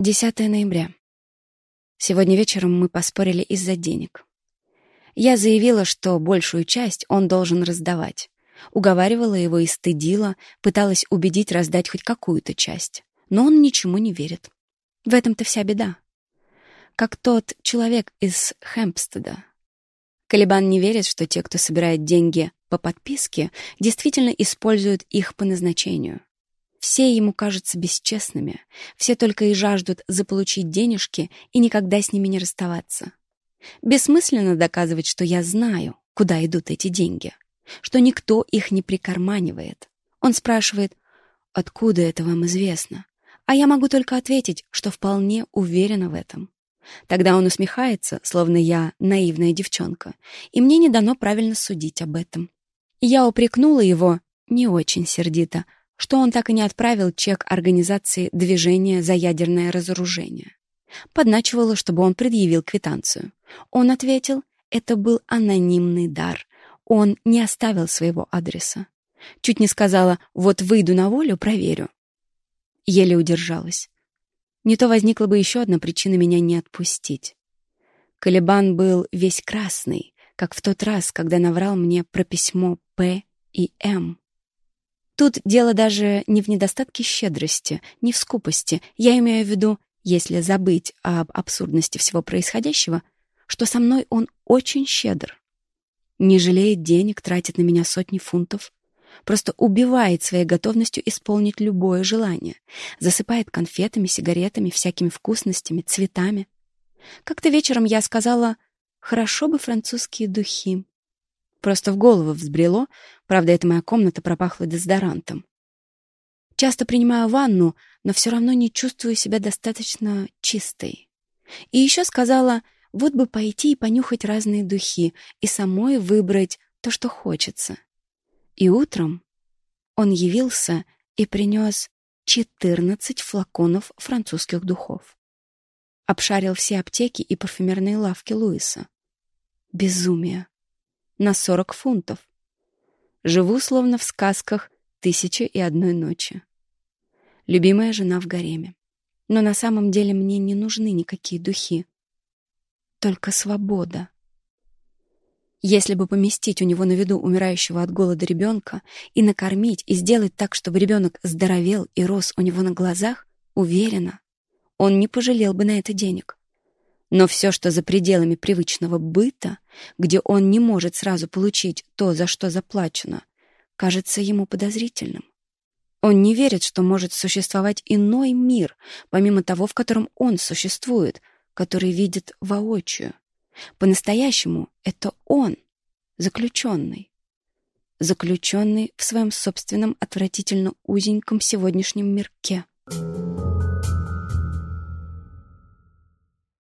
10 ноября. Сегодня вечером мы поспорили из-за денег. Я заявила, что большую часть он должен раздавать. Уговаривала его и стыдила, пыталась убедить раздать хоть какую-то часть. Но он ничему не верит. В этом-то вся беда. Как тот человек из Хэмпстеда. Калибан не верит, что те, кто собирает деньги по подписке, действительно используют их по назначению. Все ему кажутся бесчестными, все только и жаждут заполучить денежки и никогда с ними не расставаться. Бессмысленно доказывать, что я знаю, куда идут эти деньги, что никто их не прикарманивает. Он спрашивает, откуда это вам известно? А я могу только ответить, что вполне уверена в этом. Тогда он усмехается, словно я наивная девчонка, и мне не дано правильно судить об этом. Я упрекнула его, не очень сердито, что он так и не отправил чек организации движения за ядерное разоружение. Подначивала, чтобы он предъявил квитанцию. Он ответил, это был анонимный дар. Он не оставил своего адреса. Чуть не сказала, вот выйду на волю, проверю. Еле удержалась. Не то возникла бы еще одна причина меня не отпустить. Калибан был весь красный, как в тот раз, когда наврал мне про письмо П и М. Тут дело даже не в недостатке щедрости, не в скупости. Я имею в виду, если забыть об абсурдности всего происходящего, что со мной он очень щедр. Не жалеет денег, тратит на меня сотни фунтов. Просто убивает своей готовностью исполнить любое желание. Засыпает конфетами, сигаретами, всякими вкусностями, цветами. Как-то вечером я сказала, хорошо бы французские духи. Просто в голову взбрело, правда, эта моя комната пропахла дезодорантом. Часто принимаю ванну, но все равно не чувствую себя достаточно чистой. И еще сказала, вот бы пойти и понюхать разные духи, и самой выбрать то, что хочется. И утром он явился и принес 14 флаконов французских духов. Обшарил все аптеки и парфюмерные лавки Луиса. Безумие на 40 фунтов. Живу, словно в сказках «Тысячи и одной ночи». Любимая жена в гареме. Но на самом деле мне не нужны никакие духи. Только свобода. Если бы поместить у него на виду умирающего от голода ребенка и накормить, и сделать так, чтобы ребенок здоровел и рос у него на глазах, уверена, он не пожалел бы на это денег. Но все, что за пределами привычного быта, где он не может сразу получить то, за что заплачено, кажется ему подозрительным. Он не верит, что может существовать иной мир, помимо того, в котором он существует, который видит воочию. По-настоящему это он, заключенный. Заключенный в своем собственном отвратительно узеньком сегодняшнем мирке —